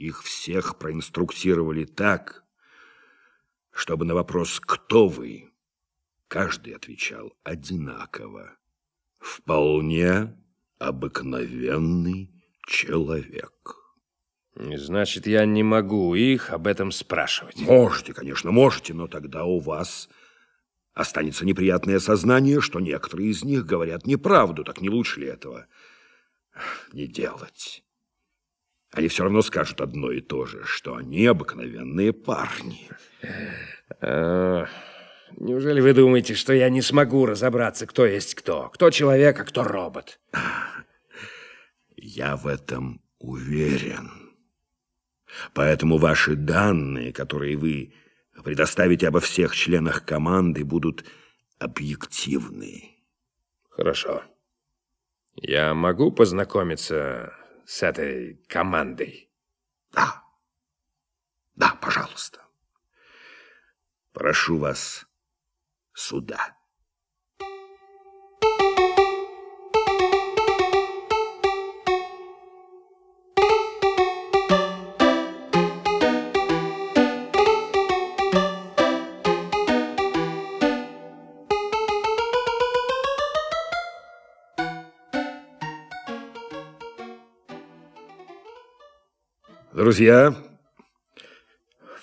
их всех проинструктировали так, чтобы на вопрос «Кто вы?» каждый отвечал одинаково. Вполне обыкновенный человек. Значит, я не могу их об этом спрашивать. Можете, конечно, можете, но тогда у вас останется неприятное сознание, что некоторые из них говорят неправду. Так не лучше ли этого не делать? Они все равно скажут одно и то же, что они обыкновенные парни. А, неужели вы думаете, что я не смогу разобраться, кто есть кто? Кто человек, а кто робот? Я в этом уверен. Поэтому ваши данные, которые вы предоставите обо всех членах команды, будут объективны. Хорошо. Я могу познакомиться с этой командой? Да. Да, пожалуйста. Прошу вас сюда. Друзья,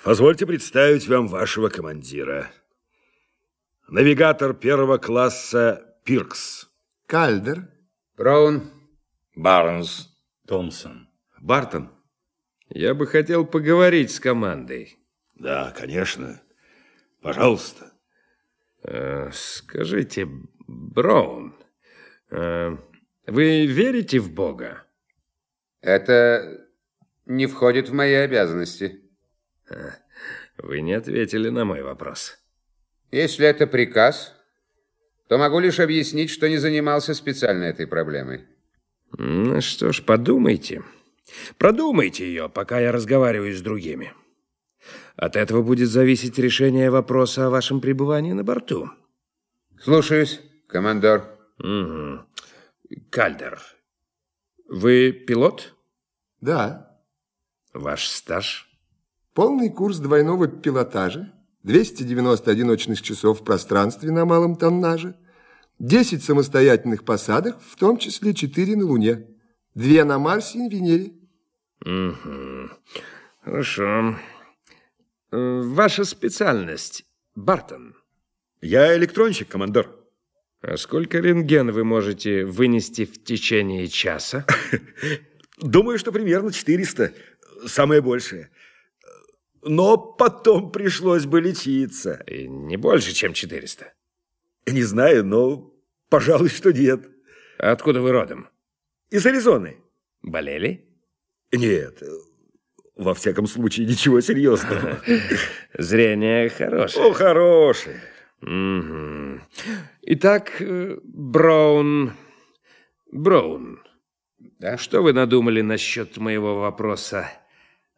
позвольте представить вам вашего командира. Навигатор первого класса Пиркс. Кальдер. Браун. Барнс. Томпсон. Бартон. Я бы хотел поговорить с командой. Да, конечно. Пожалуйста. Э, скажите, Браун, э, вы верите в Бога? Это не входит в мои обязанности. Вы не ответили на мой вопрос. Если это приказ, то могу лишь объяснить, что не занимался специально этой проблемой. Ну что ж, подумайте. Продумайте ее, пока я разговариваю с другими. От этого будет зависеть решение вопроса о вашем пребывании на борту. Слушаюсь, командор. Угу. Кальдер, вы пилот? Да. Ваш стаж? Полный курс двойного пилотажа, 290 одиночных часов в пространстве на малом тоннаже, 10 самостоятельных посадок, в том числе 4 на Луне, 2 на Марсе и Венере. Угу. Хорошо. Э, ваша специальность, Бартон? Я электронщик, командор. А сколько рентген вы можете вынести в течение часа? Думаю, что примерно 400 самое большее. Но потом пришлось бы лечиться. И не больше, чем 400? Не знаю, но, пожалуй, что нет. Откуда вы родом? Из Аризоны. Болели? Нет, во всяком случае, ничего серьезного. Зрение хорошее. О, хорошее. Угу. Итак, э, Браун... Браун, Да? что вы надумали насчет моего вопроса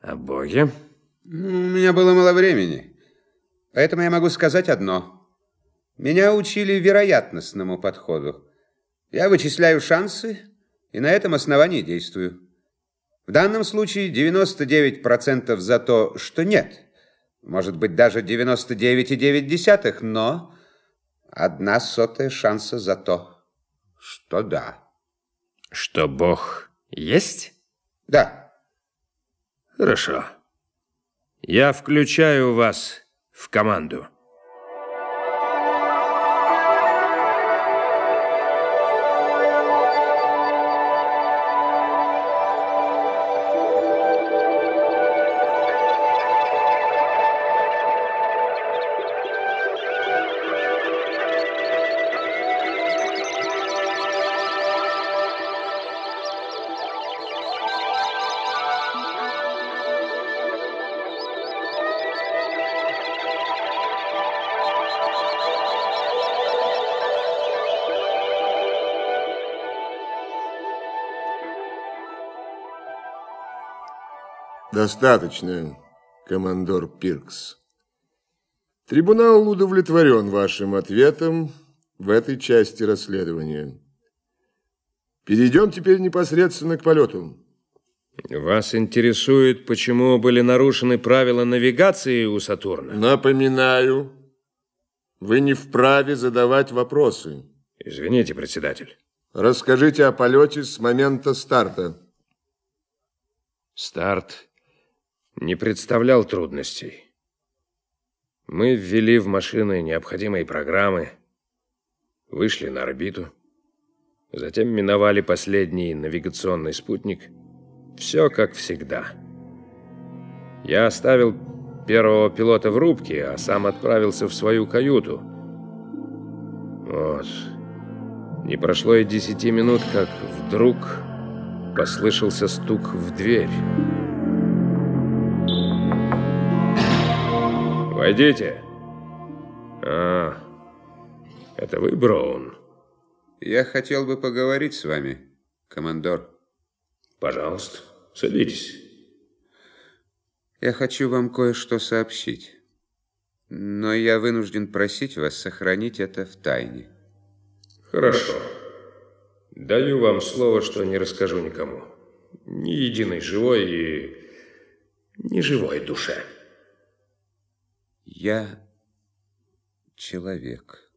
о Боге? Ну, У меня было мало времени, поэтому я могу сказать одно. Меня учили вероятностному подходу. Я вычисляю шансы и на этом основании действую. В данном случае 99% за то, что нет. Может быть, даже 99,9, но одна сотая шанса за то, что да. Что Бог есть? Да. Хорошо. Я включаю вас в команду. Достаточно, командор Пиркс. Трибунал удовлетворен вашим ответом в этой части расследования. Перейдем теперь непосредственно к полету. Вас интересует, почему были нарушены правила навигации у Сатурна? Напоминаю, вы не вправе задавать вопросы. Извините, председатель. Расскажите о полете с момента старта. Старт не представлял трудностей. Мы ввели в машины необходимые программы, вышли на орбиту, затем миновали последний навигационный спутник. Все как всегда. Я оставил первого пилота в рубке, а сам отправился в свою каюту. Вот. Не прошло и десяти минут, как вдруг послышался стук в дверь. «Войдите!» «А, это вы, Браун?» Я хотел бы поговорить с вами, командор. «Пожалуйста, садитесь». Я хочу вам кое-что сообщить. Но я вынужден просить вас сохранить это в тайне. Хорошо. Даю вам слово, что не расскажу никому. Ни единой живой и неживой душе. Я человек.